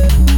Woo-hoo.